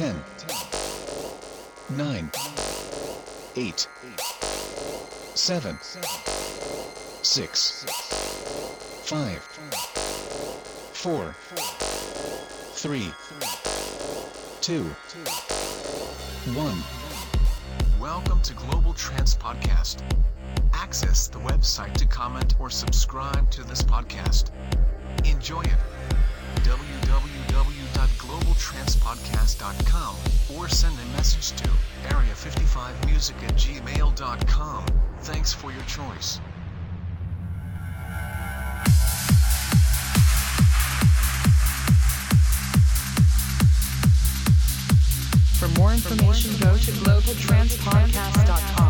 10, 9, 8, 7, 6, 5, 4, 3, 2, 1. Welcome to Global Trans Podcast. Access the website to comment or subscribe to this podcast. Enjoy it. www.globaltranspodcast.com or send a message to area55music at gmail.com. Thanks for your choice. For more information, go to globaltranspodcast.com.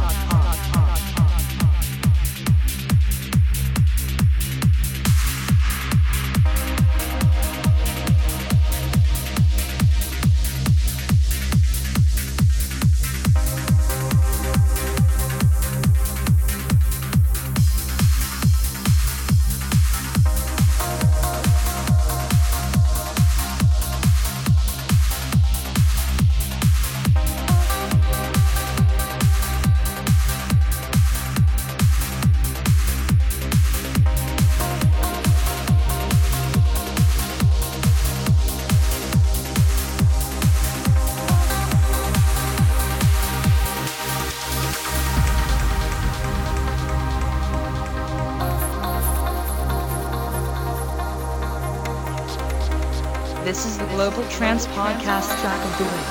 Global Trans Podcast track of the week.